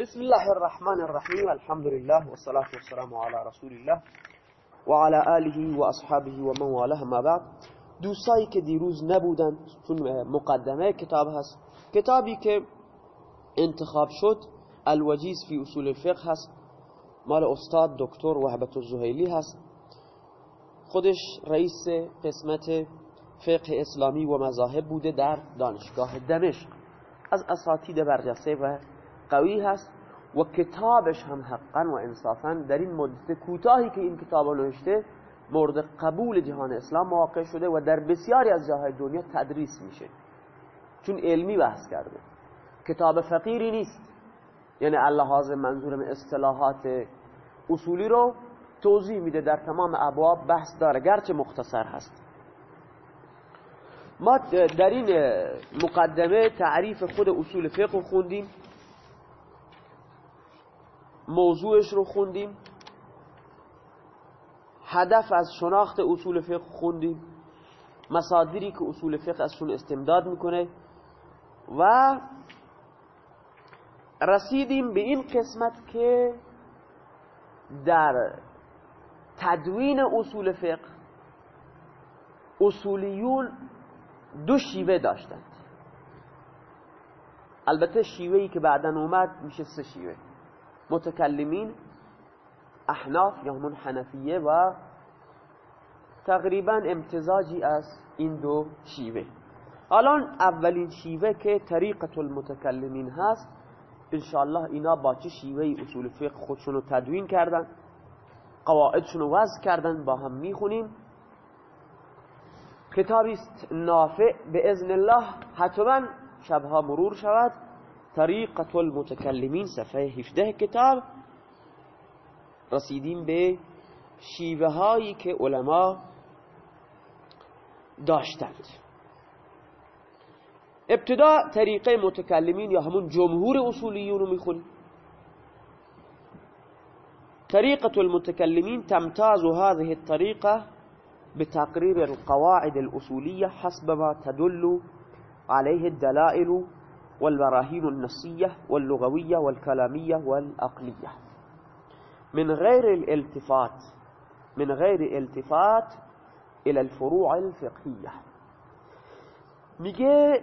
بسم الله الرحمن الرحیم الحمد لله والصلاة والسلام على رسول الله وعلى آله وأصحابه ومن والاه ما بعد دوستایی که دیروز نبودن چون مقدمه کتاب هست کتابی که انتخاب شد الوجیز فی اصول الفقه هست مال استاد دکتر وهبت الزهیلی هست خودش رئیس قسمت فقه اسلامی و مذاهب بوده در دانشگاه دمشق از اساتید برجسته و قوی هست و کتابش هم حقا و انصافا در این مدت کوتاهی که این کتاب نوشته مورد قبول جهان اسلام واقع شده و در بسیاری از جاهای دنیا تدریس میشه. چون علمی بحث کرده. کتاب فقیری نیست. یعنی اللحاظ منظورم اصطلاحات اصولی رو توضیح میده در تمام ابواب بحث داره. گرچه مختصر هست. ما در این مقدمه تعریف خود اصول فقه خوندیم. موضوعش رو خوندیم. هدف از شناخت اصول فقه خوندیم. مصادری که اصول فقه ازشون استمداد می‌کنه. و رسیدیم به این قسمت که در تدوین اصول فقه اصولیون دو شیوه داشتند. البته شیوهی که بعدا اومد میشه سه شیوه. متکلمین احناف یا همون حنفیه و تقریبا امتزاجی از این دو شیوه. الان اولین شیوه که طریقت المتکلمین هست انشاءالله اینا با چه شیوه اصول فقه خودشون رو تدوین کردن قواعدشون رو وضع کردن با هم می‌خونیم. کتابی است نافع به اذن الله حتما شبها مرور شود. طریقت المتکلمین صفحة 17 کتاب رسیدیم به شیوه علما داشتند. ابتدا طریقه متکلمین یا همون جمهور اصولیون رو میخونیم. طريقة المتكلمين تمتاز هذه الطريقة بتقرير القواعد الأصولية حسب ما تدل عليه الدلائل والبراهين النصية واللغوية والكلامية والأقلية من غير الالتفات من غير التفات إلى الفروع الفقهية. میگه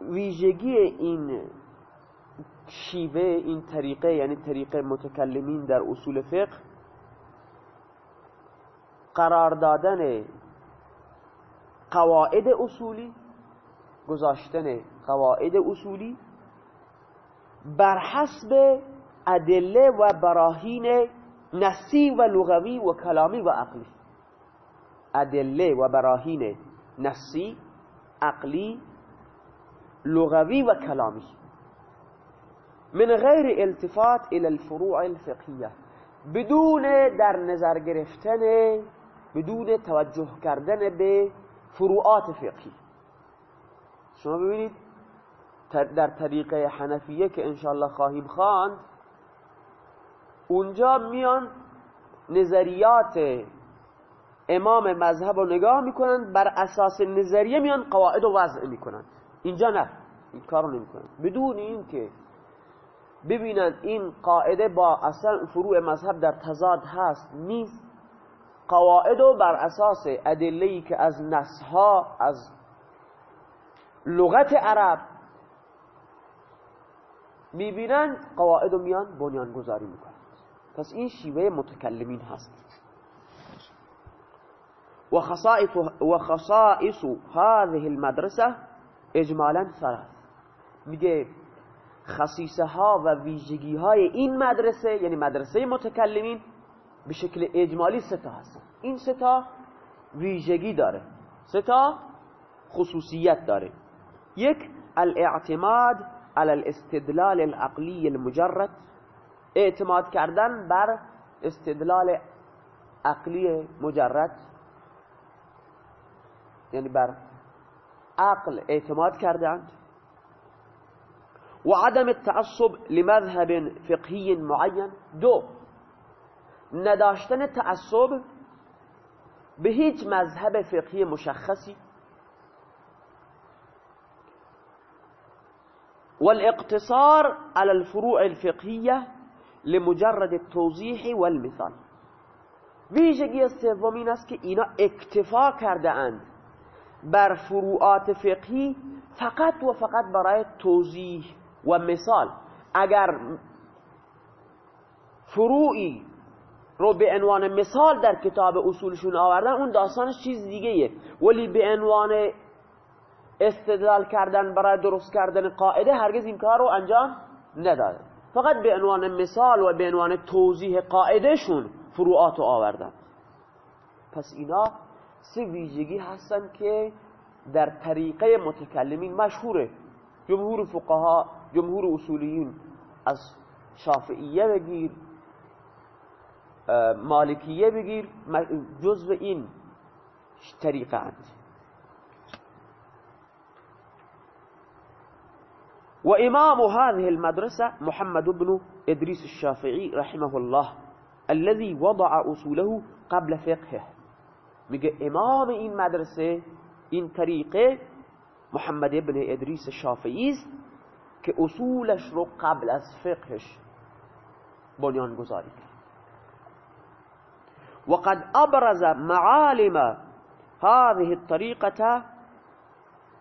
ویژگی این شیوه این طریقه یعنی طریقه در اصول فقه قرار دادن قواعد اصولی گذاشتن قواعد اصولی بر حسب ادله و براهین نسی و لغوی و کلامی و عقلی. ادله و براهین نسی عقلی لغوی و کلامی. من غیر التفات الى الفروع الفقهیه. بدون در نظر گرفتن بدون توجه کردن به فروعات فقهی. شما ببینید در طریقه حنفیه که انشاءالله خواهیم خواند اونجا میان نظریات امام مذهب رو نگاه می‌کنند بر اساس نظریه میان قواعد رو وضع می‌کنند اینجا نه این کار نمی‌کنند بدون این که ببینند این قاعده با اصلا فروع مذهب در تضاد هست نیست. قواعد و بر اساس ادله‌ای که از نسها از لغت عرب. می‌بینند قواعد و میان بنیان گذاری می‌کنند پس این شیوه متکلمین هست. و خصائص و خصائص هذه المدرسه اجمالا ثلاث میگه خصیصه ها و ویژگی های این مدرسه یعنی مدرسه متکلمین به شکل اجمالی ستا هستن. این ستا ویژگی داره. ستا خصوصیت داره. یک الاعتماد على الاستدلال العقلی المجرد. اعتماد کردن بر استدلال عقلی مجرد. یعنی بر عقل اعتماد کردند وعدم التعصب لمذهب فقهي معين دو نداشتن تعصب به هیچ مذهب فقهی مشخصی. والاقتصار على الفروع الفقهية لمجرد التوضیح والمثال. ویژگی سوم است که اینا اکتفا کرده اند بر فروعات فقهی فقط و فقط برای توضیح و مثال. اگر فروعی رو به عنوان مثال در کتاب اصولشون آوردن اون داستانش چیز دیگه ولی به عنوان استدلال کردن برای درست کردن قاعده هرگز این کار رو انجام نداده فقط به عنوان مثال و به عنوان توضیح قاعدهشون فروعات رو آوردن. پس اینا سه ویژگی هستن که در طریقه متکلمین مشهوره. جمهور فقها جمهور اصولیین از شافعیه بگیر مالکیه بگیر جزء این طریقه اند وإمام هذه المدرسة محمد بن إدريس الشافعي رحمه الله الذي وضع أصوله قبل فقهه. میگه إمام این مدرسة این طریقه محمد شافعی است که أصولش رو قبل فقهش. بنیان گذاری وقد أبرز معالم هذه الطريقة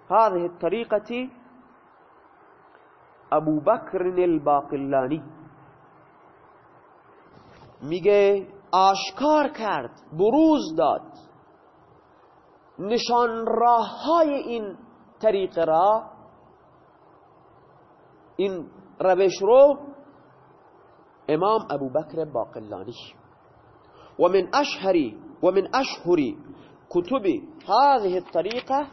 هذه الطريقة ابو بکر الباقلانی میگه آشکار کرد بروز داد نشان راه های این طریق را این روش رو امام ابو بکر باقلانی و من اشهری و من اشهری کتب هذه الطریقه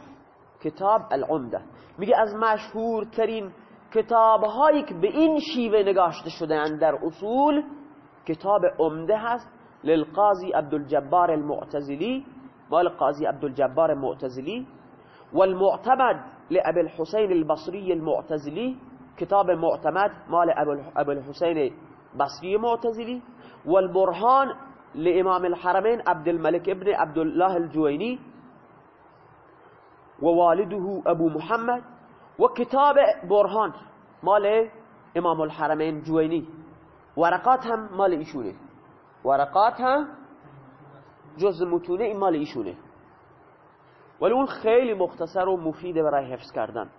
کتاب العمده میگه از مشهورترین کتاب هایی که به این شیوه نگاشته شدن در اصول کتاب عمده هست للقاضی عبدالجبار المعتزلی مال قاضی عبدالجبار المعتزلی والمعتمد لأبي الحسين البصري المعتزلي كتاب معتمد مال أبو الحسين بصري معتزلي والبرهان لإمام الحرمين عبد الملك ابن عبد الله الجويني ووالده أبو محمد وكتاب برهان مال امام الحرمين جويني ورقات هم مال ایشونه. ورقات هم جز متونه این مال ایشونه. ولی اون خیلی مختصر و مفیده برای حفظ کردن.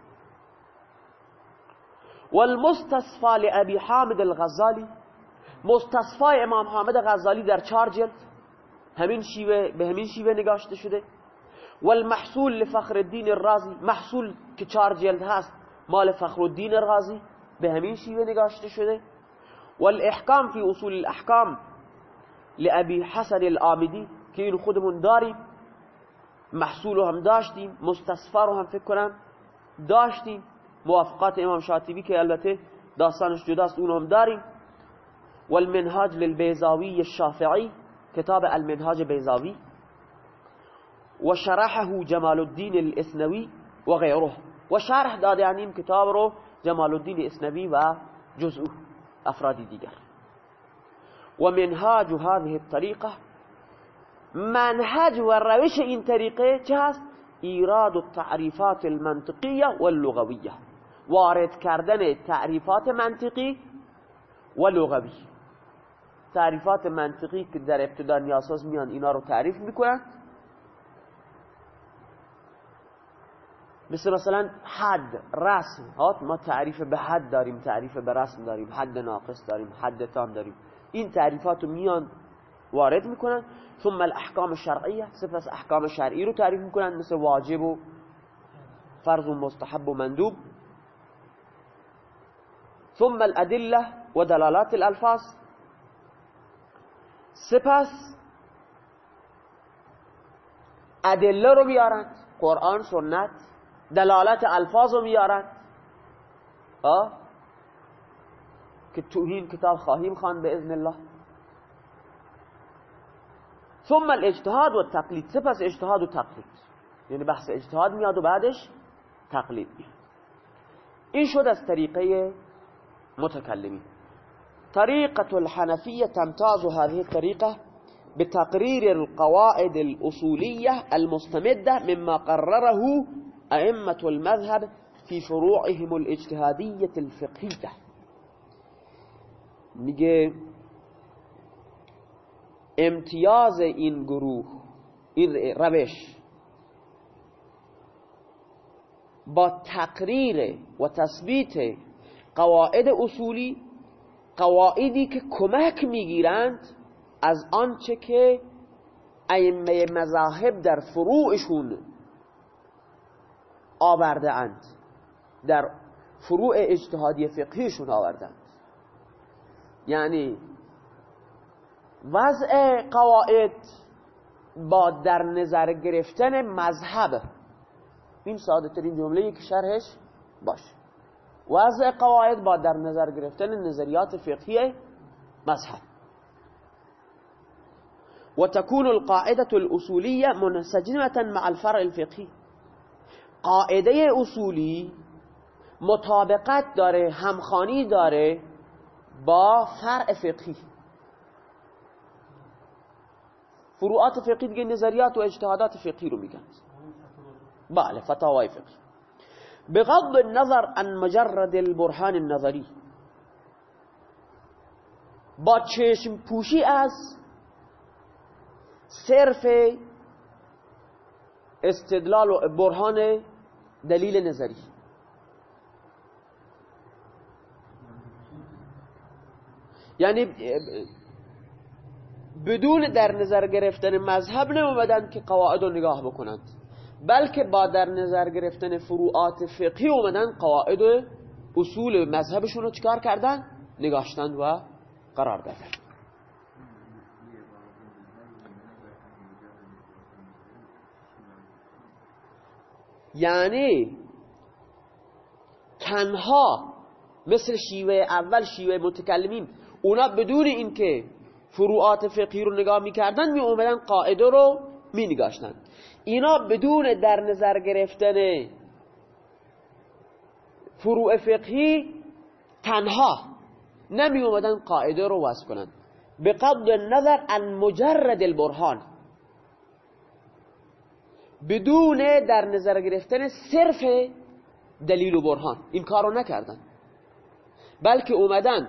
والمستصفى لأبي حامد الغزالی. مستصفای امام حامد غزالی در چهار جلد. همین شیوه به همین شیوه نگاشته شده. والمحصول لفخر الدین الرازی محصول چهار جلد هست مال فخر الدین الرازی به همین شیوه شده. والإحکام فی اصول الأحکام لأبي حسن الآمدی که این خودمون داریم. محصول رو هم فکر کنم داشتیم. موافقات امام شاطبی که البته داستانش جداست اون هم والمنهاج للبيزاوي الشافعي كتاب المنهاج بيزاوي. وشرحه جمال الدين الإسنوي وغيره. وشرح داده يعني كتاب رو جمال الدين الإسنوي و جزء أفراد دیگر. ومنهاج هذه الطريقة منهج والروش إن طريقة جهاز إيراد التعريفات المنطقية واللغوية وارد كردن تعريفات منطقي ولغوي تعريفات منطقي که در ابتدا نیاساز میان اینا رو تعریف میکنن. مثل مثلا حد رسم. ما تعریف به حد داریم تعریف به رسم داریم. حد ناقص داریم حد تام داریم. این تعریفات میان وارد میکنن. ثم الاحکام شرعیه سپس احکام شرعی رو تعریف میکنن. مثل واجب و فرض و مستحب و مندوب. ثم الادلة و دلالات الالفاظ. سپس ادلة رو بیارند قرآن سنت. دلالت الفاظ رو بیارند که تو این کتاب خواهیم خوان به اذن الله. ثم الاجتهاد و تقلید. سپس اجتهاد و تقلید. یعنی بحث اجتهاد میاد و بعدش تقلید میاد. این شد از طریقه متکلمین. طريقة الحنفية تمتاز هذه الطريقة بتقرير القواعد الأصولية المستمدة مما قرره أئمة المذهب في فروعهم الاجتهادية الفقهية. میگه امتیاز این گروه این روش با تقریر و تثبیت قواعد اصولی قواعدی که کمک میگیرند از آنچه که ائمه مذاهب در فروعشون آورده اند در فروع اجتهادی فقهیشون آوردند یعنی وضع قواعد با در نظر گرفتن مذهب. این ساده ترین جمله که شرحش باشه. وضع قواعد با در نظر گرفتن نظریات فقهی مذهب. وتكون القاعدة الأصولية منسجمة مع الفرع الفقهي. قاعده اصولی مطابقت داره همخانی داره با فرع فقهی. فروعات فقهی دیگه نظریات و اجتهادات فقهی رو میگن. بله فتاوای فقهی. بغض النظر عن مجرد البرهان النظری. با چشم پوشی از صرف استدلال و برهان دلیل نظری یعنی بدون در نظر گرفتن مذهب نمومدن که قواعد رو نگاه بکنند بلکه با در نظر گرفتن فروعات فقهی اومدن قواعد اصول مذهبشون رو چکار کردن؟ نگاشتند و قرار دادن یعنی تنها مثل شیوه اول شیوه متکلمین اونا بدون اینکه فروعات فقهی رو نگاه می‌کردن می اومدن قاعده رو می نگاشتن اینا بدون در نظر گرفتن فروع فقهی تنها نمی اومدن قاعده رو وصف کنن. به قبض نظر عن مجرد البرهان. بدون در نظر گرفتن صرف دلیل و برهان. این کار رو نکردن. بلکه اومدن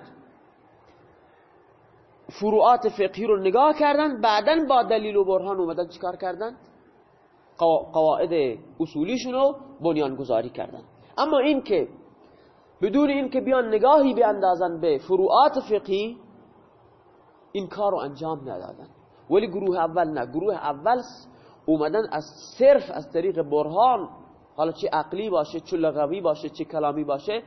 فروعات فقهی رو نگاه کردن بعدا با دلیل و برهان اومدن چیکار کردن؟ قواعد اصولیشون رو بنیان گذاری کردن. اما این که بدون این که بیان نگاهی بیاندازن به فروعات فقهی این کار رو انجام ندادن. ولی گروه اول نه. گروه اول اومدن از صرف از طریق برهان حالا چه عقلی باشه چه لغوی باشه چه کلامی باشه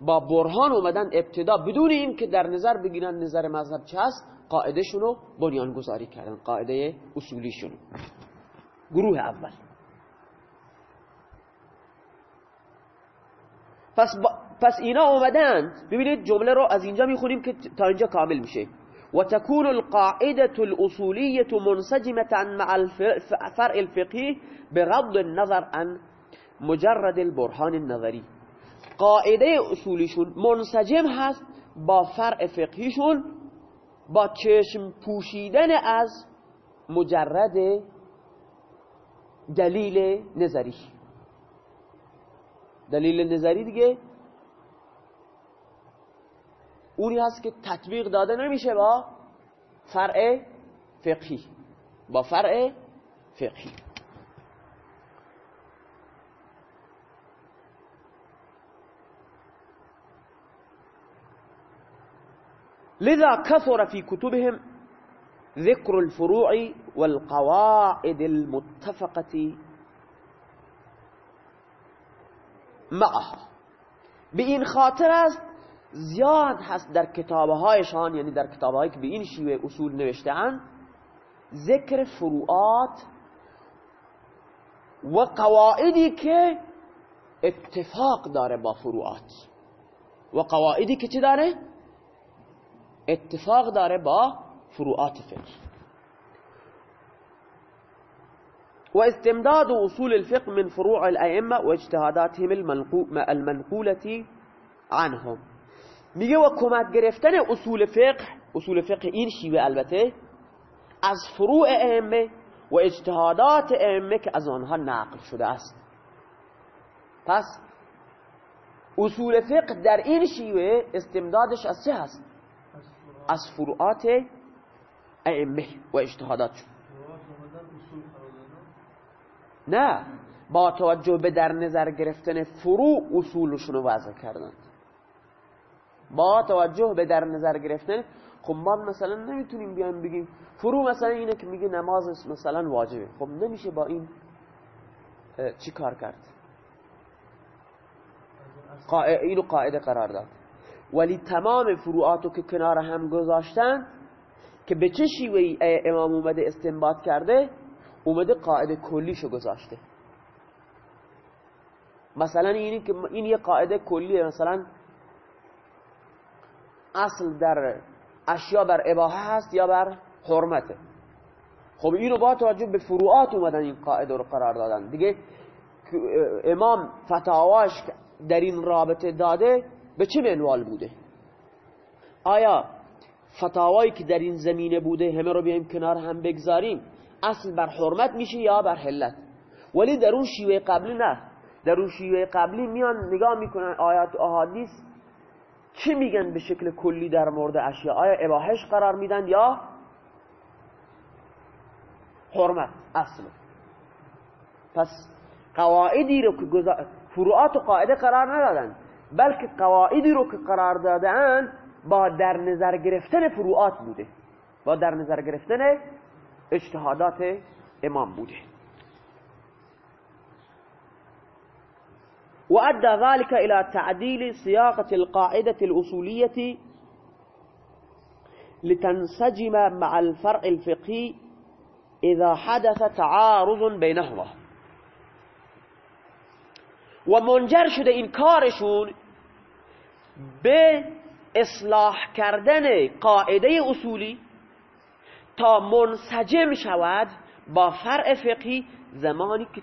با برهان اومدن ابتدا بدون این که در نظر بگیرن نظر مذهب چه هست قاعده شونو بنیان گذاری کردن قاعده اصولی شونو گروه اول. پس, پس اینا اومدند ببینید جمله رو از اینجا می‌خونیم که تا اینجا کامل میشه. وتكون القاعدة الأصولية منسجمة مع الفرع الفقهي بغض النظر عن مجرد البرهان النظري. قاعده اصولیشون منسجم هست با فرع فقهیشون با چشم پوشیدن از مجرد دلیل نظری. دلیل نظری دیگه اونی هست که تطبیق داده نمیشه با فرع فقهی. با فرع فقهی. لذا كثر في كتبهم ذكر الفروع والقواعد المتفقة معها. به این خاطر است زیاد هست در کتابهایشان یعنی در کتابهایی که به این شیوه اصول نوشتهاند ذکر فروعات و قواعدی که اتفاق داره با فروعات. و قواعدی که چی داره؟ اتفاق داره با فروعات فقه. و استمداد اصول الفقه من فروع الائمه و اجتهاداتهم المنقولة عنهم. میگه و کمک گرفتن اصول فقه اصول فقه این شیوه البته از فروع ائمه و اجتهادات ائمه که از آنها نقل شده است. پس اصول فقه در این شیوه استمدادش از چه هست؟ از فروعات ائمه و اجتهادات. نه با توجه به در نظر گرفتن فروع اصولشون رو وضع کردند. با توجه به در نظر گرفتن خب ما مثلا نمی‌تونیم بیایم بگیم فروع مثلا اینه که میگه نماز مثلا واجبه. خب نمیشه با این چی کار کرد؟ اینو قاعده قرار داد. ولی تمام فروعاتو که کنار هم گذاشتن که به چه شیوهی امام اومده استنباط کرده؟ اومده قاعده کلیشو گذاشته. مثلا اینی که این یه قاعده کلیه مثلا اصل در اشیا بر اباحه هست یا بر حرمته خب اینو با توجه به فروعات اومدن این قاعده رو قرار دادن. دیگه امام فتاواش در این رابطه داده به چه منوال بوده؟ آیا فتاوایی که در این زمینه بوده همه رو بیایم کنار هم بگذاریم اصل بر حرمت میشه یا بر حلت؟ ولی در اون شیوه قبلی نه. در اون شیوه قبلی میان نگاه می‌کنن آیات و احادیث چی میگن به شکل کلی در مورد اشیاء؟ آیا اباحش قرار میدن یا حرمت اصل؟ پس قواعدی رو که فروعات و قاعده قرار ندادن بلکه قواعدی رو که قرار دادن با در نظر گرفتن فروعات بوده. با در نظر گرفتن اجتهادات امام بوده. وأدى ذلك إلى تعديل صياغة القاعدة الأصولية لتنسجم مع الفرع الفقهي إذا حدث تعارض بينهما. ومنجر شده این کارشون به اصلاح قاعدة اصولی تا منسجم شود با فرع فقهی زمانی که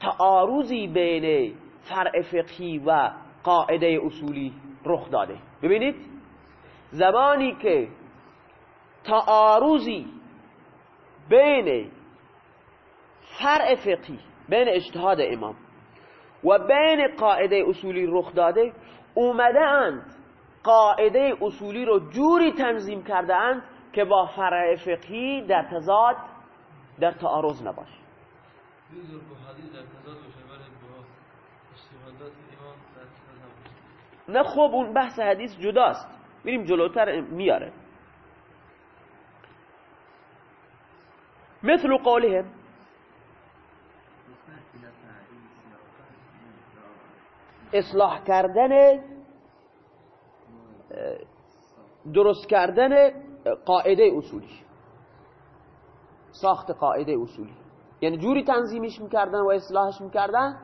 تعارضی بین فرع فقهی و قاعده اصولی رخ داده. ببینید زمانی که تعارضی بین فرع فقهی بین اجتهاد امام و بین قاعده اصولی رخ داده اومده اند قاعده اصولی رو جوری تنظیم کرده اند که با فرع فقهی در تضاد در تعارض نباشه. نه خب اون بحث حدیث جداست. میریم جلوتر میاره. مثل قولهم اصلاح کردن درست کردن قاعده اصولی. ساخت قاعده اصولی. یعنی جوری تنظیمش می‌کردن و اصلاحش می‌کردن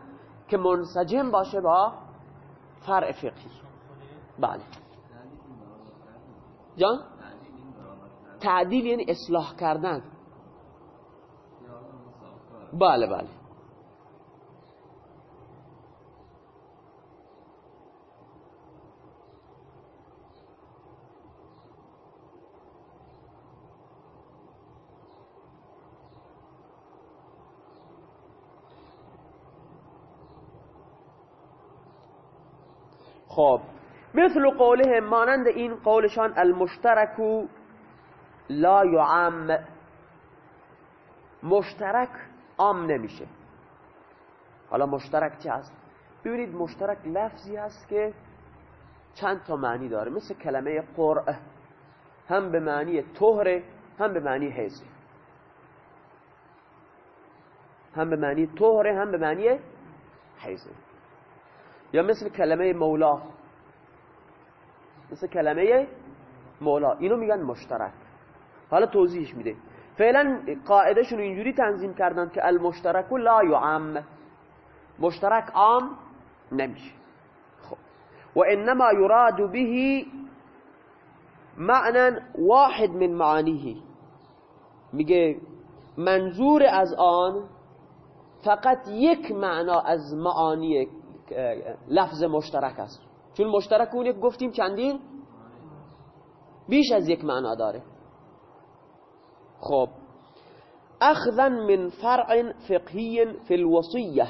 که منسجم باشه با فرع فقهی. بله. جان؟ تعدیل یعنی اصلاح کردن. بله بله. خب مثل قوله مانند این قولشان المشترک لا يعم مشترک عام نمیشه. حالا مشترک چه هست؟ ببینید مشترک لفظی هست که چند تا معنی داره. مثل کلمه قرعه هم به معنی طهره هم به معنی حیزه هم به معنی طهره هم به معنی حیزه یا مثل کلمه مولا. مثل کلمه مولا. اینو میگن مشترک. حالا توضیحش میده. فعلا قاعدهشون اینجوری تنظیم کردن که المشترک لا یعم. مشترک عام نمیشه. خب. و انما یراد به معنى واحد من معانیه. میگه منظور از آن فقط یک معنا از معانی لفظ مشترک است. چون مشترک اون یک گفتیم چندین؟ بیش از یک معنا داره. خب. اخذا من فرع فقهی فی الوصیه.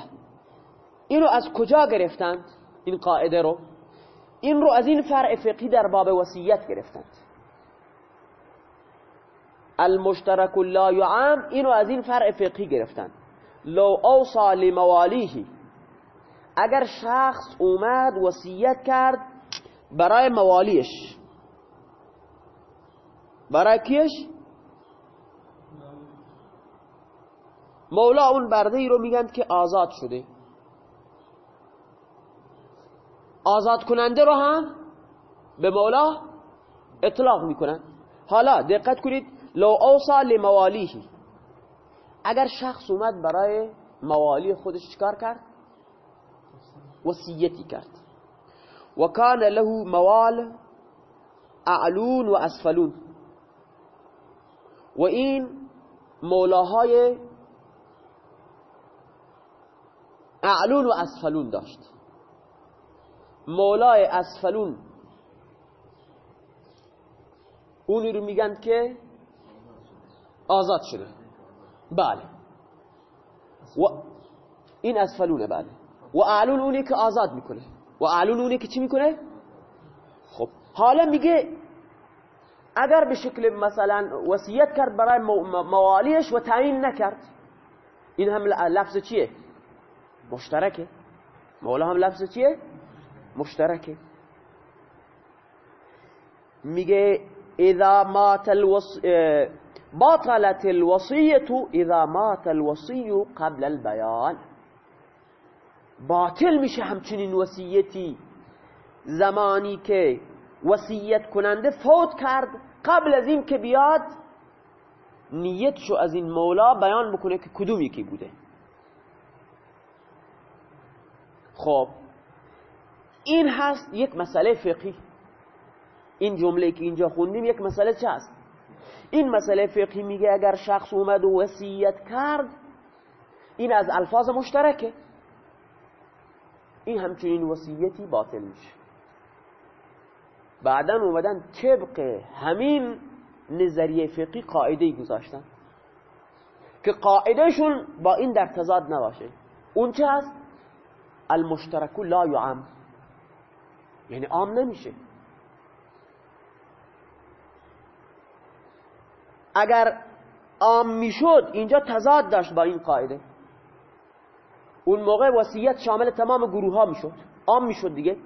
اینو از کجا گرفتند؟ این قاعده رو. این رو از این فرع فقهی در باب وصیت گرفتند. المشترک لا یعام اینو از این فرع فقهی گرفتند. لو اوصا لموالیه. اگر شخص اومد وصیت کرد برای موالیش. برای کیش؟ مولا اون برده رو میگن که آزاد شده. آزاد کننده رو هم به مولا اطلاق می‌کنن. حالا دقت کنید لو اوصا لموالیه. اگر شخص اومد برای موالی خودش چکار کرد؟ وصیتی کرد. و کان له موال اعلون و اسفلون. و این مولاهای اعلون و اسفلون داشت. مولای اسفلون اونی رو میگن که آزاد شده. بله. و این اسفلونه بله. و اعلون اونی که آزاد میکنه. و اعلون اونی که چی میکنه؟ خب حالا میگه اگر به شکل مثلا وصیت کرد برای موالیش و تعیین نکرد این هم لفظ چیه؟ مشترکه. مولا هم لفظ چیه؟ مشترکه. میگه اذا مات الوص بطلت الوصية اذا مات الوصي قبل البيان باطل میشه همچنین وصیتی. زمانی که وصیت کننده فوت کرد قبل از این که بیاد نیتشو از این مولا بیان بکنه که کدوم یکی بوده. خب این هست یک مسئله فقهی. این جمله که اینجا خوندیم یک مسئله چه هست؟ این مسئله فقهی میگه اگر شخص اومد و وصیت کرد این از الفاظ مشترکه. این همچنین وصیتی باطل میشه. بعدا اومدن طبق همین نظریه فقهی قاعده گذاشتن که قاعدهشون با این در تضاد نباشه. اون چه هست؟ المشترک لا یعم. یعنی عام نمیشه. اگر عام می‌شد اینجا تضاد داشت با این قاعده. اون موقع وصیت شامل تمام گروه ها می‌شد. عام می‌شد دیگه.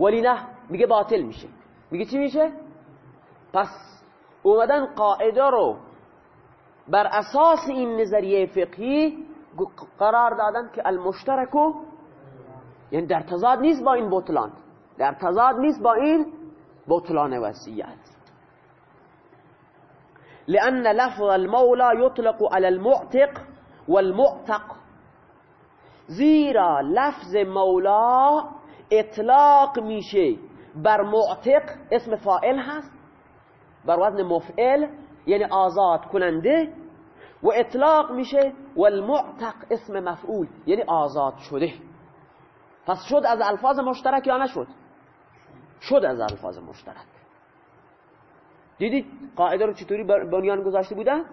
ولی نه میگه باطل میشه. میگه چی میشه؟ پس اومدن قاعده رو بر اساس این نظریه فقهی قرار دادن که المشترکو یعنی در تضاد نیست با این بطلان. در تضاد نیست با این بطلان وصیت. لأن لفظ المولى يطلق على المعتق والمعتق زیرا لفظ مولا اطلاق میشه. بر معتق اسم فائل هست. بر وزن مفعل یعنی آزاد کننده. و اطلاق میشه. والمعتق اسم مفعول یعنی آزاد شده. پس شد از الفاظ مشترک یا نشد؟ شد از الفاظ مشترک. دیدید قاعده رو چطوری بنیان گذاشته بودن؟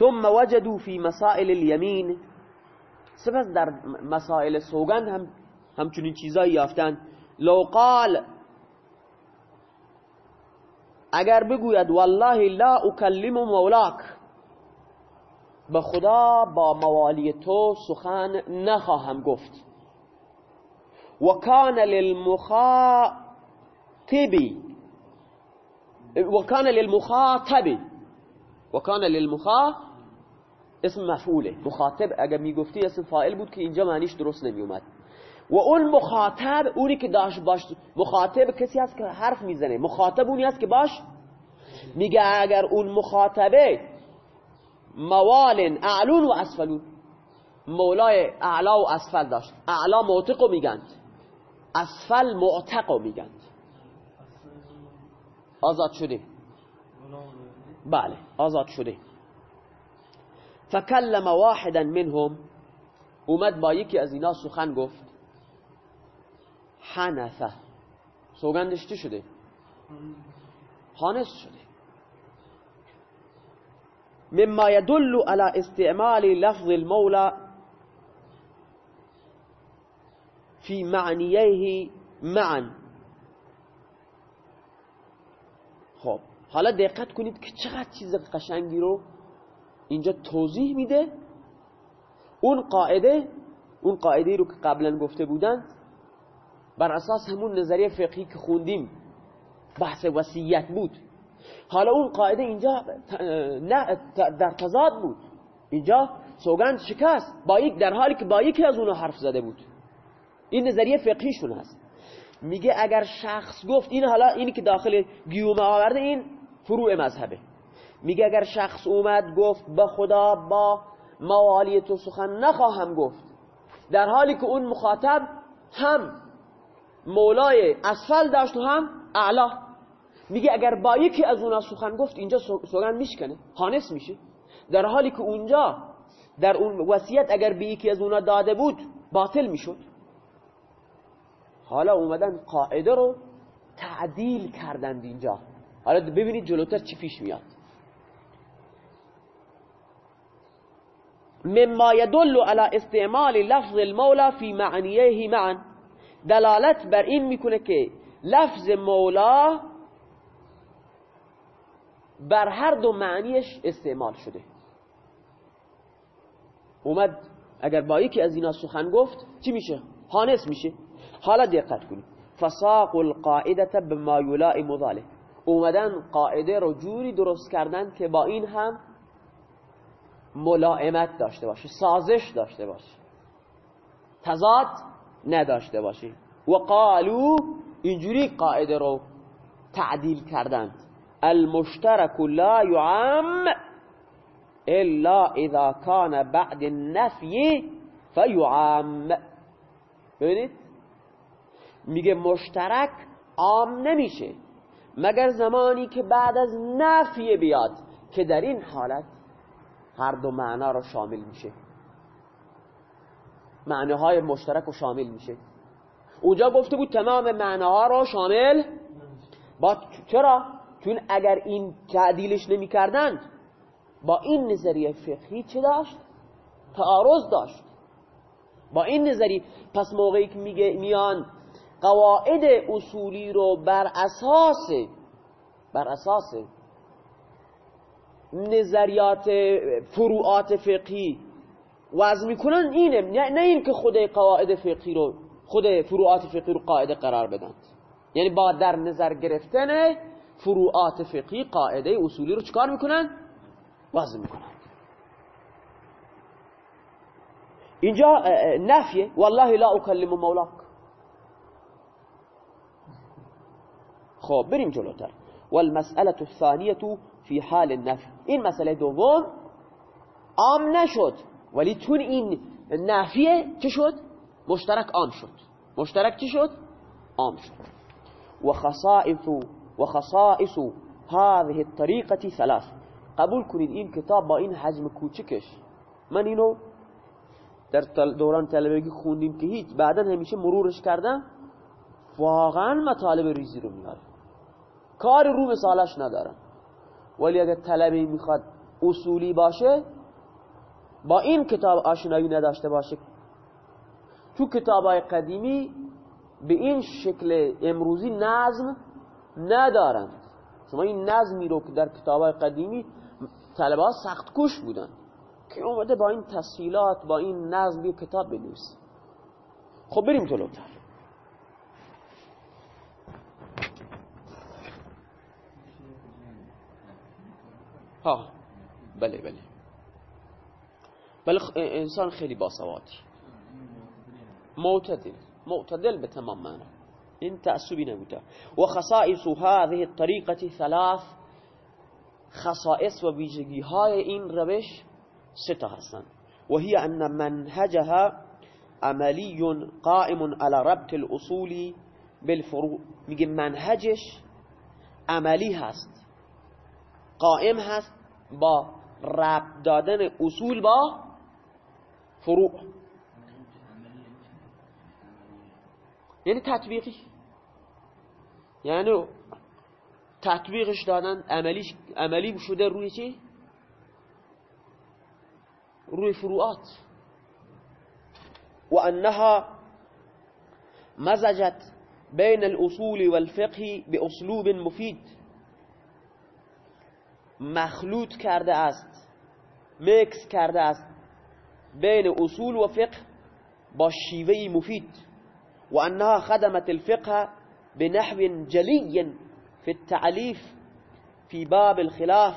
ثم وجدوا في مسائل اليمين. سپس در مسائل سوگند هم همچنین چیزایی یافتن لو قال اگر بگوید والله لا اکلم مولاک به خدا با موالی تو سخن نخواهم گفت. و کان للمخاطب و کان للمخاطب و اسم مفعوله. مخاطب اگر می‌گفتی اسم فائل بود که اینجا معنیش درست نمیومد. و اون مخاطب اونی که داشت باش مخاطب کسی هست که حرف می‌زنه. مخاطب اونی هست که باش میگه اگر اون مخاطبه موال اعلون و اسفلون. مولای اعلا و اسفل داشت. اعلا معتقو میگند. اسفل معتقو میگند. آزاد شده. بله آزاد شده. فکلم واحدا منهم. اومد با یکی از اینا سخن گفت. حنفه سوگندش چی شده؟ حانس شده. مما يدل على استعمال لفظ المولى فی معنیه معن خب حالا دقت کنید که چقدر چیز قشنگی رو اینجا توضیح میده. اون قاعده اون قاعده رو که قبلا گفته بودن بر اساس همون نظریه فقهی که خوندیم بحث وسیعت بود. حالا اون قاعده اینجا در تضاد بود. اینجا سوگند شکست با یک در حالی که با یکی از اونها حرف زده بود. این نظریه فقهیشون هست. میگه اگر شخص گفت این حالا اینی که داخل گیومه آورده این فروع مذهبه. میگه اگر شخص اومد گفت به خدا با موالی تو سخن نخواهم گفت. در حالی که اون مخاطب هم مولای اسفل داشت و هم اعلا میگه اگر با یکی از اونا سخن گفت اینجا سخن میشکنه حانس میشه. در حالی که اونجا در اون وصیت اگر به یکی از اونا داده بود باطل می‌شد. حالا اومدن قاعده رو تعدیل کردند اینجا. حالا ببینید جلوتر چی پیش میاد. مما يدل على استعمال لفظ المولى في معنیه معا. دلالت بر این می‌کنه که لفظ مولا بر هر دو معنیش استعمال شده. اومد اگر با یکی از اینا سخن گفت چی میشه؟ حانس میشه. حالا دقت کنید. فساق القاعده بما یلاء مضاله اومدن قاعده رو جوری درست کردن که با این هم ملائمت داشته باشه سازش داشته باشه تضاد نداشته باشه و قالو اینجوری قاعده رو تعدیل کردند. المشترك لا يعم الا اذا كان بعد النفي فيعام ببینید؟ میگه مشترک عام نمیشه. مگر زمانی که بعد از نفی بیاد که در این حالت هر دو معنا رو شامل میشه معناهای مشترک رو شامل میشه اونجا گفته بود تمام معناها رو شامل با چرا؟ چون اگر این تعدیلش نمی کردند با این نظریه فقهی چه داشت؟ تعارض داشت با این نظری پس موقعی که میگه میان قواعد اصولی رو بر اساس بر اساس نظریات فروعات فقهی. وضع می‌کنن اینه نه این که خود قواعد فقهی رو خود فروعات فقهی رو قاعده قرار بدن. یعنی با در نظر گرفتن فروعات فقهی قاعده اصولی رو چکار می‌کنن؟ وضع می‌کنن. اینجا نفیه. والله لا اکلم مولاک. خب بریم جلوتر. والمسألة الثانية في حال النفي این مسئله دوم عام نشد ولی تون این نفیه چه شد؟ مشترک عام شد. مشترک چه شد؟ عام شد. وخصائص وخصائص هذه الطريقة ثلاث. قبول کنید این کتاب با این حجم کوچکش. من اینو در دوران طلبگی خوندیم که هیچ بعدا همیشه مرورش کردم. واقعا مطالب ریزی رو میاره. کار رو مثالش ندارم. ولی اگر طلبی می‌خواد اصولی باشه با این کتاب آشنایی نداشته باشه. تو کتاب های قدیمی به این شکل امروزی نظم ندارند. شما این نظمی رو که در کتاب های قدیمی طلبه ها سخت کش بودن که اومده با این تسهیلات با این نظم و کتاب بنویسه. خب بریم جلوتر. ها بله بله. بله انسان خیلی باسوادی معتدل معتدل به تمام معنا این تعصبی نبوده. و خصائص هذه الطریقه ثلاث خصائص و ویژگی های این روش ستا هستند و هي ان منهجها عملی قائم على ربط الاصول بالفروع. میگه منهجش عملی هست. قائم هست با ربط دادن اصول با فروع. یعنی تطبیقی. یعنی تطبیقش دادن عملیش عملی شده روی چی؟ روی فروعات. و انها مزجت بين الأصول والفقه بأسلوب مفيد مخلوط کرده است. مکس کرده است. بین اصول و فقه با شیوه مفید. و انها خدمت الفقه بنحو جلی في التعليف في باب الخلاف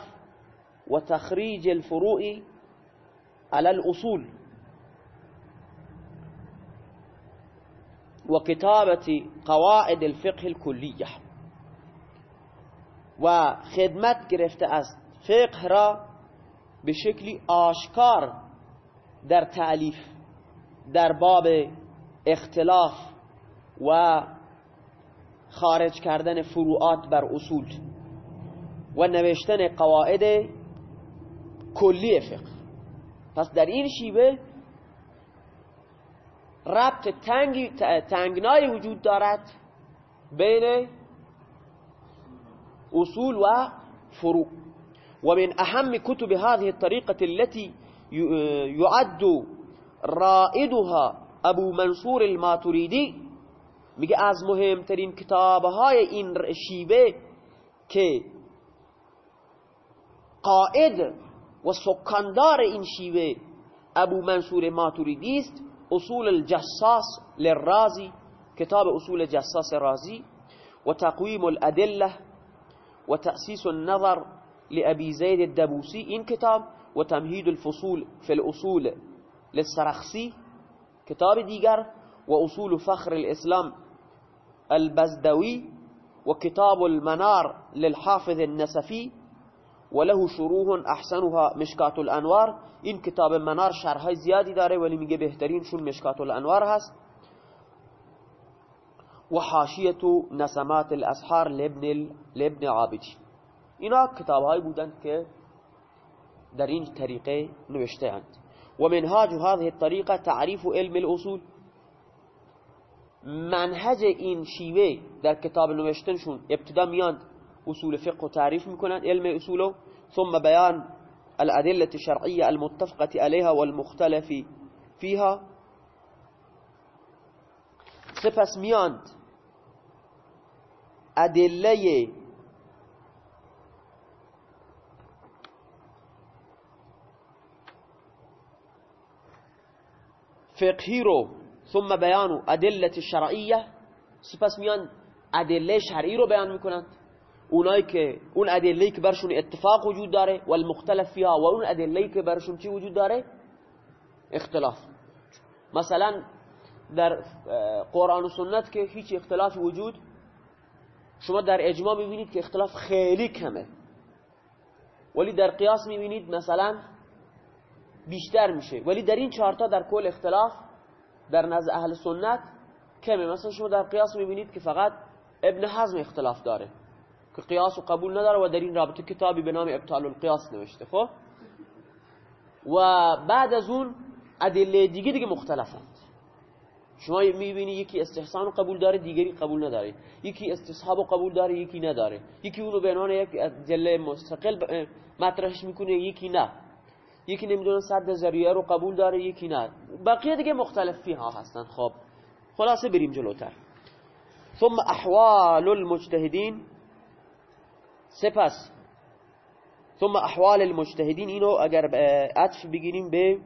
وتخريج الفروع على الأصول. وكتابة قواعد الفقه الكلية و خدمت گرفته است فقه را به شکلی آشکار در تعلیف در باب اختلاف و خارج کردن فروعات بر اصول و نوشتن قواعد کلی فقه. پس در این شیوه ربط تنگ تنگنای وجود دارد بین أصول و فروع ومن أهم كتب هذه الطريقة التي يعد رائدها أبو منصور الماتوریدی میگه از مهمترین کتابهای این شیوه که قائد و سکاندار این ابو منصور ماتوریدی است اصول الجساس للرازی کتاب اصول جساس رازی و تقویم الادلة و تأسیس النظر لأبي زيد الدبوسي این کتاب و تمهید الفصول في الأصول للسرخسی کتاب دیگر و اصول فخر الإسلام البزدوي وكتاب المنار للحافظ النسفي وله شروح أحسنها مشكات الأنوار این کتاب منار شرح زیادی داره ولی میگه بهترینشون مشکات الأنوار هست. و حاشیت نسمات الأسحار لابن, لابن عابدی اینا کتاب هایی بودند که در این طریقه نوشته هذه الطریقه تعریف علم الأصول. منهج این شیوه در کتاب نوشتنشون ابتدا میاند أصول فقه و تعریف علم أصولو. ثم بیان الأدلة الشرعية المتفقة عليها والمختلف فيها. سپس میاند أدلة فقهی رو. ثم بیان أدلة شرعیه سپس میان أدلة شرعی رو بیان میکنند. اونایی که اون أدلة که برشون اتفاق وجود داره و المختلف فيها و اون أدلة که برشون چی وجود داره؟ اختلاف. مثلا در قرآن و سنت که هیچ اختلاف وجود شما در اجماع می‌بینید که اختلاف خیلی کمه. ولی در قیاس می‌بینید مثلا بیشتر میشه. ولی در این چهارتا در کل اختلاف در نزد اهل سنت کمه. مثلا شما در قیاس می‌بینید که فقط ابن حزم اختلاف داره که قیاس و قبول نداره و در این رابطه کتابی به نام ابطال القیاس نوشته خب؟ و بعد از اون ادله دیگه دیگه مختلفند شما می‌بینی یکی استحسان قبول داره دیگری قبول نداره. یکی استصحاب قبول داره یکی نداره. یکی اونو به عنوان یک جله مستقل مطرحش می‌کنه یکی نه. یکی نمی‌دونه صد ذریعه رو قبول داره یکی نه. بقیه دیگه مختلفی ها هستند خب خلاصه بریم جلوتر. ثم احوال المجتهدین. سپس ثم احوال المجتهدین. اینو اگر عطف بگیریم به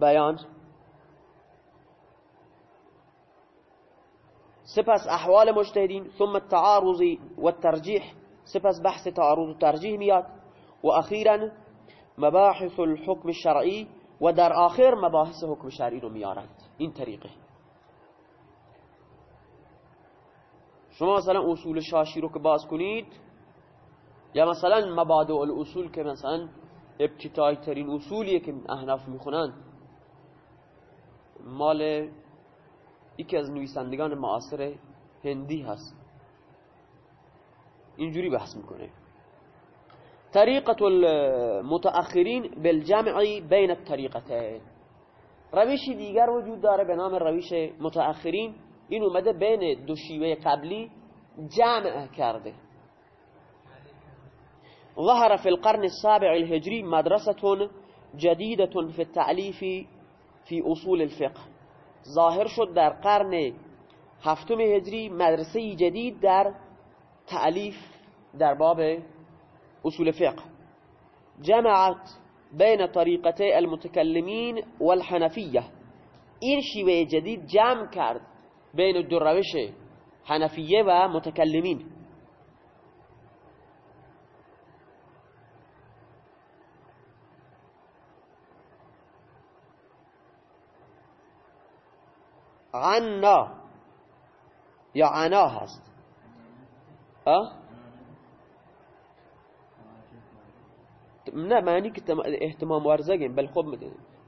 بیان. سپس احوال مجتهدین ثم التعارض والترجیح. سپس بحث تعارض و ترجیح میاد. و اخیرا مباحث الحكم الشرعی و در آخر مباحث حکم شرعی رو میارند. این طریقه. شما مثلا اصول شاشی رو که باز کنید یا مثلا مبادع الاصول که مثلا ابتدایی ترین اصولیه که احناف میخونن مال یکی از نویسندگان معاصر هندی هست. اینجوری بحث می‌کنه. طریقة المتأخرین بالجمع بین الطریقتين روشی دیگر وجود داره به نام روش متأخرین. این اومده بین دو شیوه قبلی جمع کرده. ظهر في القرن السابع الهجري مدرسة جديدة في التعليف في أصول الفقه. ظاهر شد در قرن هفتم هجری مدرسه جدید در تعلیف در باب اصول فقه. جمعت بین طریقته المتکلمین والحنفیه. این شیوه جدید جمع کرد بین دو روش حنفیه و متکلمین. عنا. یا عنا هست. نه معنی که احتمام ورزگیم بل خب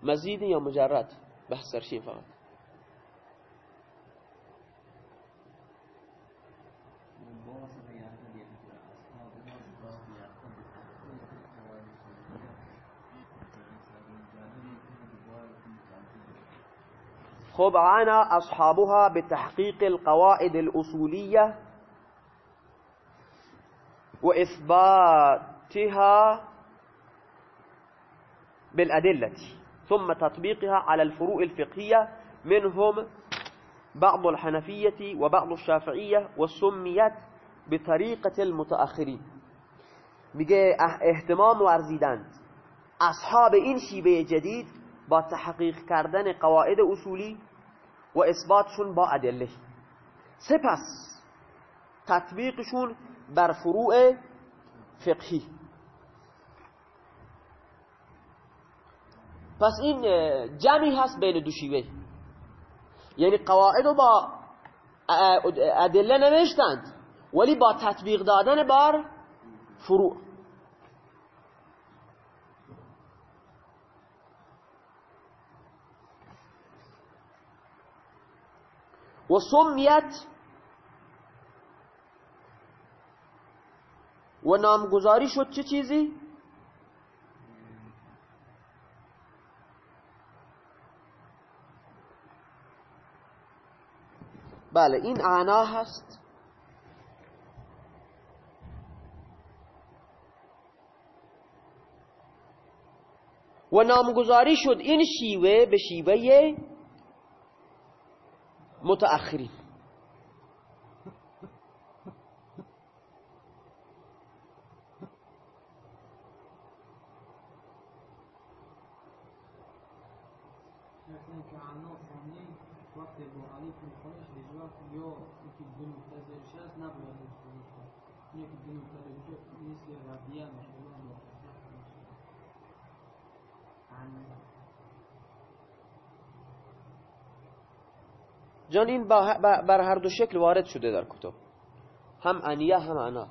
مزید یا مجرد؟ بحث سرشین فقط؟ خب عانى أصحابها بتحقيق القواعد الأصولية وإثباتها بالأدلة ثم تطبيقها على الفروع الفقهية منهم بعض الحنفية وبعض الشافعية وسميت بطريقة المتأخرين. میگه اهتمام ورزیدند أصحاب شیوه جدید با تحقیق کردن قواعد اصولی و اثباتشون با ادله. سپس تطبیقشون بر فروع فقهی. پس این جمعی هست بین دو شیوه. یعنی قواعد رو با ادله نوشتند ولی با تطبیق دادن بر فروع. و سمیت و نامگذاری شد چه چیزی؟ بله این اعنا هست و نامگذاری شد این شیوه به شیوه متأخرين. عن جان این بر هر دو شکل وارد شده در کتب. هم انیه هم انا.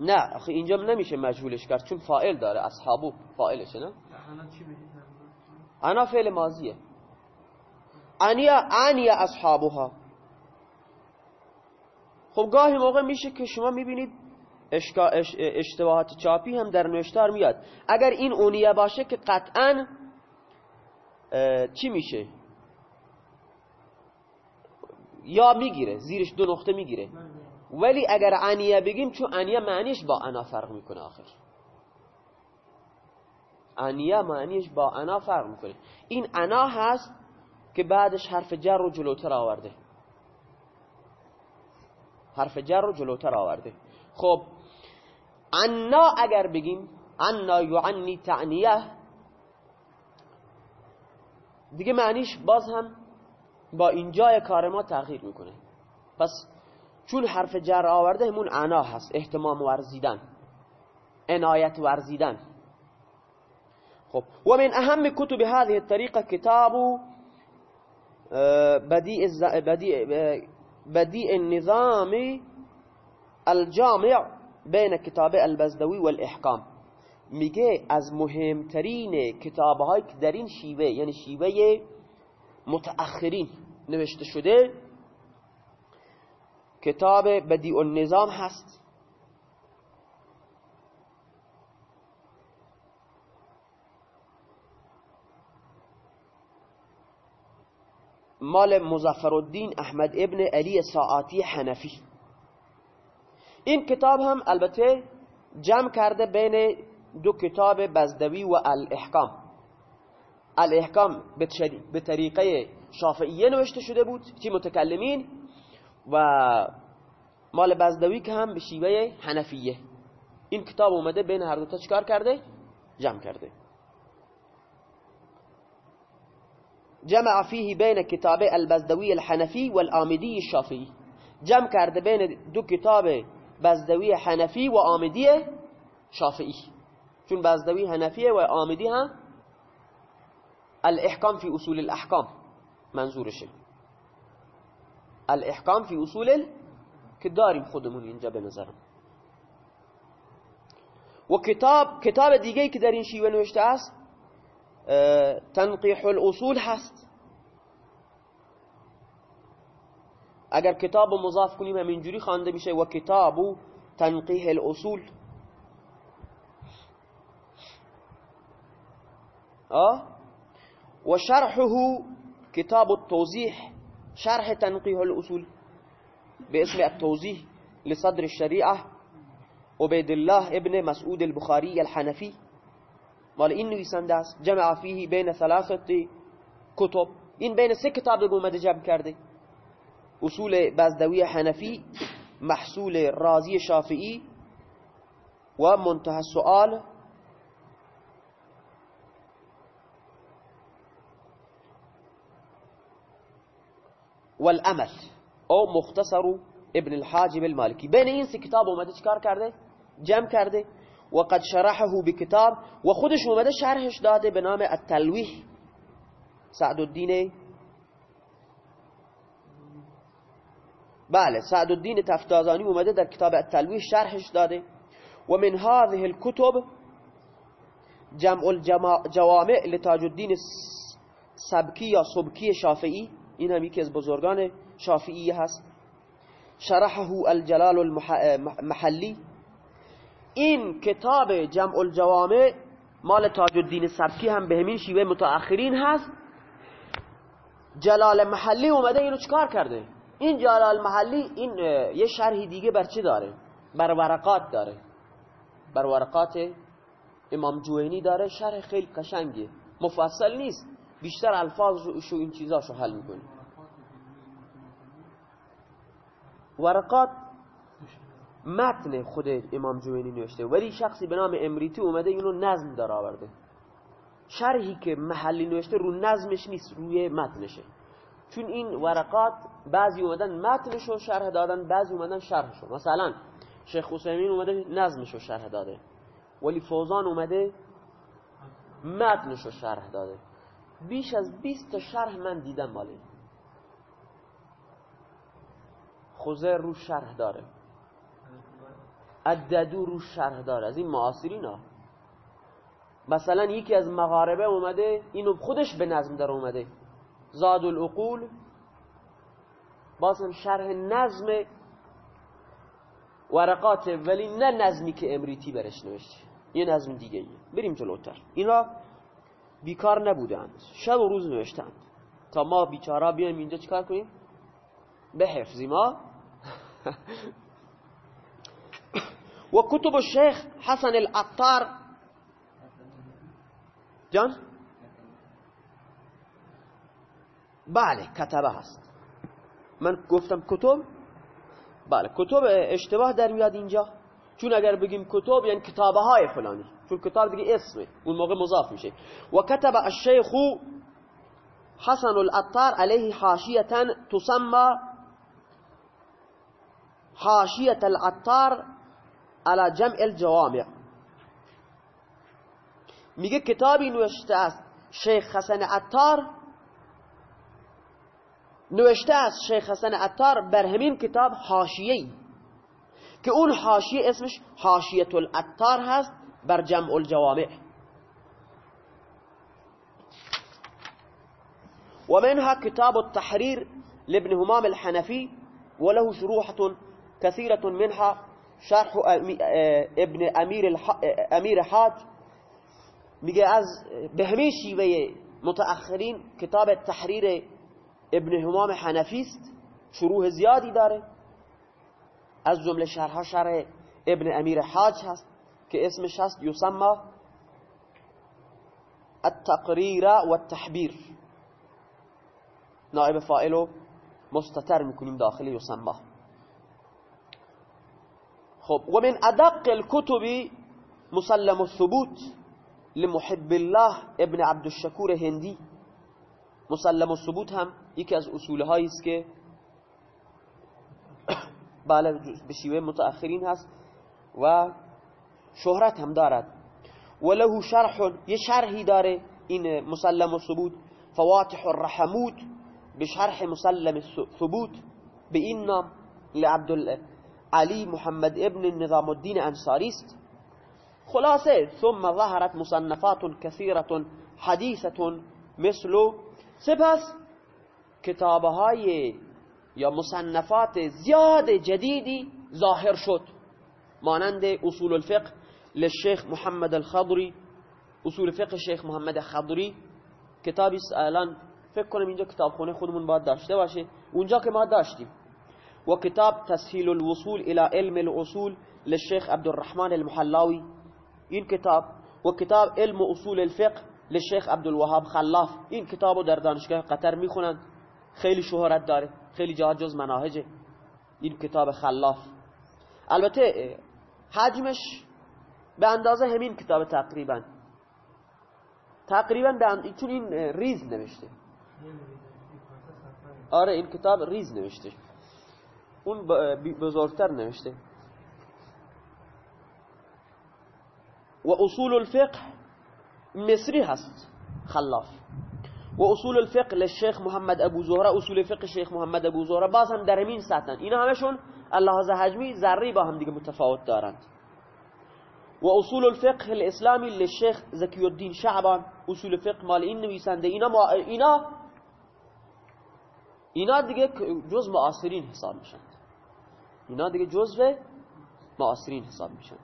نه آخه اینجا نمیشه مجهولش کرد چون فائل داره اصحابو فائلشه نه؟ انا فعل ماضیه. انیا انیا اصحابها. خب گاهی موقع میشه که شما می‌بینید اشتباهات چاپی هم در نوشتار میاد. اگر این اونیه باشه که قطعا چی میشه؟ یا می‌گیره زیرش دو نقطه می‌گیره. ولی اگر انیه بگیم چون انیه معنیش با انا فرق می‌کنه آخر. انیه معنیش با انا فرق می‌کنه. این انا هست که بعدش حرف جر رو جلوتر آورده. حرف جر رو جلوتر آورده. خب عنا اگر بگیم عنا یعنی تعنیه دیگه معنیش باز هم با اینجای کار ما تغییر می‌کنه. پس چون حرف جر آورده همون عنا هست احتمام ورزیدن. عنایت ورزیدن. خب و من اهم کتب هذه الطریقه کتاب بدیع, بدیع النظام الجامع بین کتاب البزدوی والاحکام میگه از مهمترین کتابهایی که در این شیوه یعنی شیوه متأخرین نوشته شده کتاب بدیع النظام هست. مال مزفر الدین احمد ابن علی ساعتی حنفی. این کتاب هم البته جمع کرده بین دو کتاب بزدوی و الاحکام. الاحکام به طریقه شافعیه نوشته شده بود تی متکلمین و مال بزدوی که هم به شیوه حنفیه. این کتاب اومده بین هر دوتا چکار کرده؟ جمع کرده. جمع فيه بین کتاب البزدوی الحنفی والآمدی الشافعی جمع کرده بین دو کتاب بزدوی حنفی و آمدی شافعی. چون بزدوی حنفیه و آمدی هم الاحکام فی اصول الاحکام منظورشه. الاحکام اصول که داریم خودمون اینجا به نظرم. و کتاب کتاب دیگه که در این شیوه نوشته است تنقیح الأصول هست. اگر کتاب مضاف کنیم همینجوری خوانده میشه. و کتاب تنقیح الأصول. آه؟ و شرحه كتاب التوضيح شرح تنقيح الأصول. باسم التوضيح لصدر الشريعة عبيد الله ابن مسعود البخاري الحنفي مال این نویسنده است جمع فيه بين ثلاثة كتب. این بین سه کتاب اومده جمع کرده أصول بزدوی حنفی محصول رازی شافعی و منتهى السؤال. والأمل. أو مختصر ابن الحاجب المالکی بین این سه کتاب اومده چیکار کرده جمع کرده و قد شرحه بکتاب و خودش اومده شرحش داده به نام سعد الدین بله سعد الدین تفتازانی اومده در کتاب التلویح شرحش داده. و من هذه الكتب جمع الجوامع لتاج الدین سبکی یا سبکی شافعی. این هم یکی از بزرگان شافعی هست. شرحه الجلال المحلی این کتاب جمع الجوامع مال تاج الدین سبکی هم به همین شیوه متأخرین هست. جلال محلی اومده اینو چکار کرده؟ این جلال محلی این یه شرحی دیگه بر چی داره؟ بر ورقات داره. بر ورقات امام جوینی داره. شرح خیلی قشنگه. مفصل نیست. بیشتر الفاظ شو این چیزاشو حل می‌کنه. ورقات متن خود امام جوینی نوشته. ولی شخصی به نام امریتی اومده اینو نظم دار آورده. شرحی که محلی نوشته رو نظمش نیست روی متنشه. چون این ورقات بعضی اومدن متنشو شرح دادن بعضی اومدن شرحشو مثلا شیخ حسینین اومده نظمشو شرح داده. ولی فوزان اومده متنشو شرح داده. بیش از 20 تا شرح من دیدم مالی. خوزه رو شرح داره. اددو رو شرح داره از این معاصرین ها مثلا یکی از مغاربه اومده اینو خودش به نظم در اومده. زاد العقول بازم شرح نظم ورقات ولی نه نظمی که امریتی برش نوشته. یه نظم دیگه ایه. بریم جلوتر. اینا بیکار نبودند. شب و روز نوشتند. تا ما بیچارا بیایم اینجا چیکار کنیم؟ به حفظی ما و کتب الشیخ حسن العطار جان؟ بله کتبه هست. من گفتم کتب؟ بله کتب اشتباه در میاد اینجا. چون اگر بگیم کتب یعنی کتابه های فلانی. چون کتاب دیگه اسمه اون موقع مضاف میشه. و کتب الشیخ حسن العطار علیه حاشیه تسمى حاشیة العطار على جمع الجوامع. میگه کتابی نوشته است شیخ حسن عطار. نوشته است شیخ حسن عطار بر همین کتاب حاشیه که اون حاشیه اسمش حاشیه العطار هست بر جمع الجوامع. ومنها كتاب التحرير لابن همام الحنفي وله شروحة كثيرة منها شرح ابن امیر, امیر حاج میگه از به همین شیوه متأخرین کتاب تحریر ابن همام حنفی است. شروح زیادی داره. از جمله شرح شرح ابن امیر حاج هست که اسمش هست یسمى التقریر و التحبیر. نائب فائلو مستتر می‌کنیم داخل یسمى خب ومن أدق الكتب مسلم الثبوت لمحب الله ابن عبد الشکور هندی مسلم الثبوت هم یکی از اصولهایی است که بله به شیوه متأخرین هست و شهرت هم دارد. وله شرح یه شرحی داره این مسلم الثبوت فواتح الرحمود به شرح مسلم ثبوت به این نام علی محمد ابن نظام الدین انصاری است. خلاصه ثم ظهرت مصنفات كثيرة حديثة مثل سپس کتابهای یا مصنفات زیاد جدیدی ظاهر شد مانند اصول الفقه للشیخ محمد الخضری اصول فقه شیخ محمد خضری. کتابی الان فکر کنم اینجا کتابخونه خودمون باید داشته باشه. اونجا که ما داشتیم. و کتاب تسهیل الوصول الى علم الاصول للشيخ عبد الرحمن المحلاوي این کتاب و کتاب علم اصول الفقه للشيخ عبد الوهاب خلاف. این کتابو در دانشگاه قطر می‌خونند. خیلی شهرت داره. خیلی جا جز مناهجه. این کتاب خلاف. البته حجمش به اندازه همین کتاب تقریبا. تقریبا به چون این ریز نوشته. آره این کتاب ریز نوشته. اون بزرگتر نوشته. و اصول الفقه مصری هست خلاف. و اصول الفقه للشیخ محمد ابو زهره اصول فقه شیخ محمد ابو زهره باز هم در همین سطحن. اینا همشون اللحاظ حجمی ذری با هم دیگه متفاوت دارند. و اصول الفقه الاسلامی للشیخ زکی الدین شعبان اصول فقه مال این نویسنده. اینا ما اینا اینا دیگه جز معاصرین حساب میشن. اینا دیگه جزء معاصرین حساب میشن.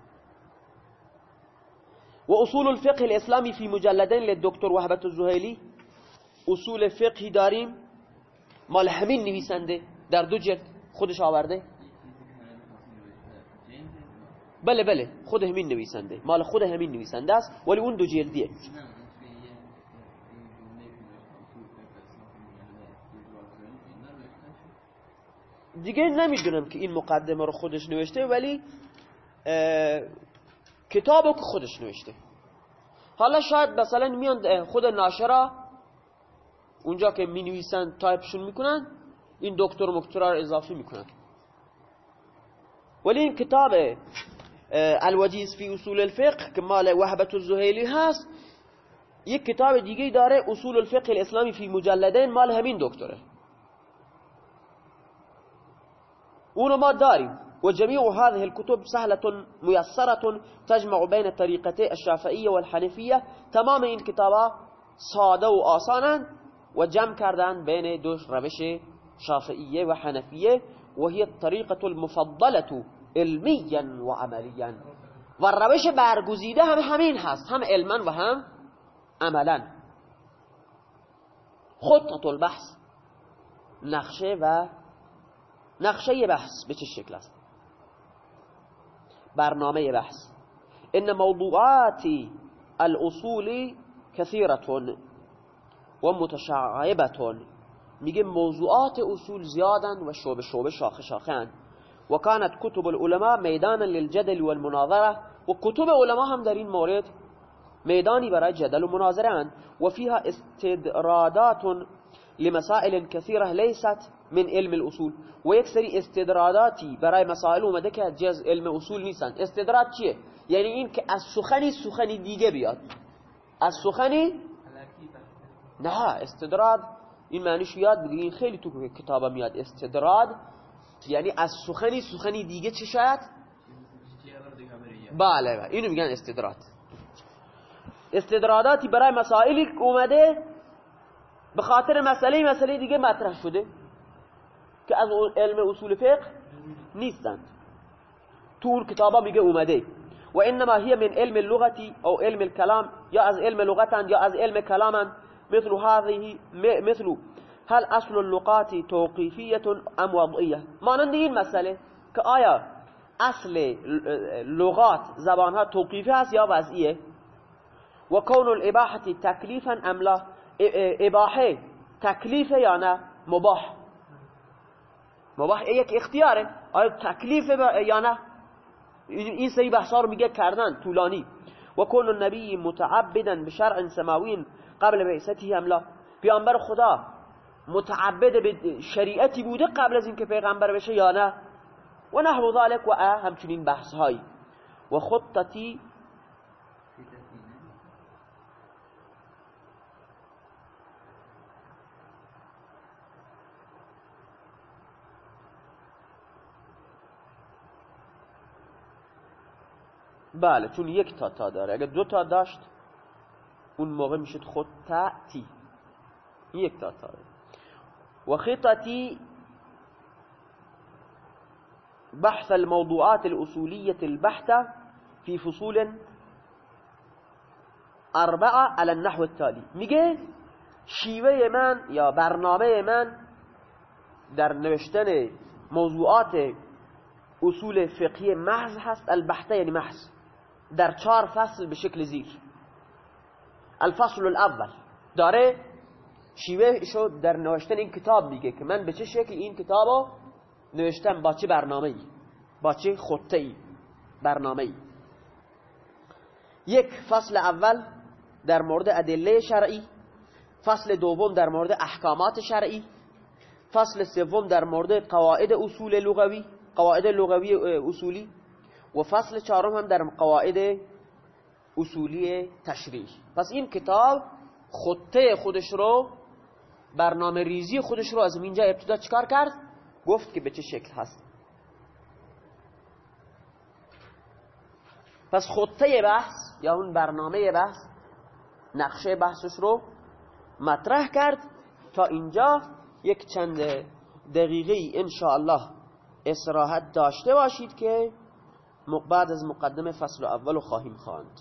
و اصول الفقه الاسلامی فی مجلدین للدکتر وهبت الزهیلی اصول فقهی داریم. مال همین نویسنده در دو جلد خودش آورده. بله بله خود همین نویسنده. مال خود همین نویسنده است. ولی اون دو جلدیه. دیگه نمی‌دونم که این مقدمه رو خودش نوشته ولی کتابو که خودش نوشته. حالا شاید مثلا میان خود ناشرا اونجا که می نویسن تایپشون می‌کنن این دکتر مکترا رو اضافه می‌کنن. ولی این کتاب الوجیز فی اصول الفقه که مال وحبت الزهیلی هست یک کتاب دیگه داره اصول الفقه الاسلامی فی مجلدین مال همین دکتره. اونو ما داریم وجميع هذه الكتب سهلة ميسرة تجمع بين طريقتي الشافعية والحنفية تمام این کتابا سادة و آسانا و جمع کردن بین دو روش شافعیه و المفضلة علميا و عمليا و روش برگزیده هم همین هست هم علما و هم عملا. خطة البحث نقشه و نقشه بحث. به چه شکل است؟ برنامه بحث. ان موضوعات الاصول كثيرة و متشعبة میگه موضوعات اصول زیادن و شعبه شعبه شاخه شاخه و كانت کتب العلماء میدانا للجدل والمناظره. و کتب علماء هم در این مورد میدانی برای جدل و مناظره و فيها استدرادات لمسائل كثيرة ليست من علم الاصول و یک سری استدراداتی برای مسائل اومده که جز علم اصول نیستن استدراد چیه یعنی این که از سخنی سخنی دیگه بیاد. از سخنی نه استدراد. این معنیش یاد بگیرین خیلی تو کتابا میاد. استدراد یعنی از سخنی سخنی دیگه چه شاید؟ بله بله. اینو میگن استدراد. استدراداتی برای مسائلی اومده به خاطر مسئله مسئله دیگه مطرح شده. که از علم اصول فقه نیستند. تو اون کتابا میگه اومده. و انما هي من علم اللغتی أو علم الكلام یا از علم لغتند یا از علم کلامند. مثل هذه مثل هل اصل اللغات توقیفیت ام وضعیة؟ مانند این مسئله که آیا اصل لغات زبانها توقیفی هست یا وضعیه؟ و کون الاباحة تکلیفا ام لا؟ اباحه تکلیف یا نه؟ مباح. مباح یک اختیاره. آیا تکلیف یا نه؟ این سری بحثا رو میگه کردن طولانی. و کون النبی متعبدا بشرع سماوی قبل بعثته ام لا. پیامبر خدا متعبد به شریعتی بوده قبل از اینکه پیغمبر بشه یا نه؟ و نحو ذلك و همچنین بحث های و خطتی بله چون یک تا تا داره. اگه دو تا داشت اون موقع میشد خطتی یک تا تا و خطتی بحث الموضوعات الأصولية البحتة في فصول أربعة على النحو التالي میگه شیوه من یا برنامه من در نوشتن موضوعات اصول فقهی محض هست البحته یعنی محض. در چهار فصل به شکل زیر الفصل الاول. داره شیوه شو در نوشتن این کتاب میگه که من به چه شکل این کتابو نوشتم؟ با چه برنامه ای با چه خطه ای برنامه ای یک فصل اول در مورد ادله شرعی. فصل دوم در مورد احکامات شرعی. فصل سوم در مورد قواعد اصول لغوی. قواعد لغوی اصولی. و فصل چهارم هم در قواعد اصولی تشریح. پس این کتاب خطه خودش رو برنامه ریزی خودش رو از اینجا ابتدا چکار کرد؟ گفت که به چه شکل هست. پس خطه بحث یا اون برنامه بحث نقشه بحثش رو مطرح کرد تا اینجا یک چند دقیقه انشاءالله استراحت داشته باشید که بعد از مقدمه فصل اول خواهیم خواند.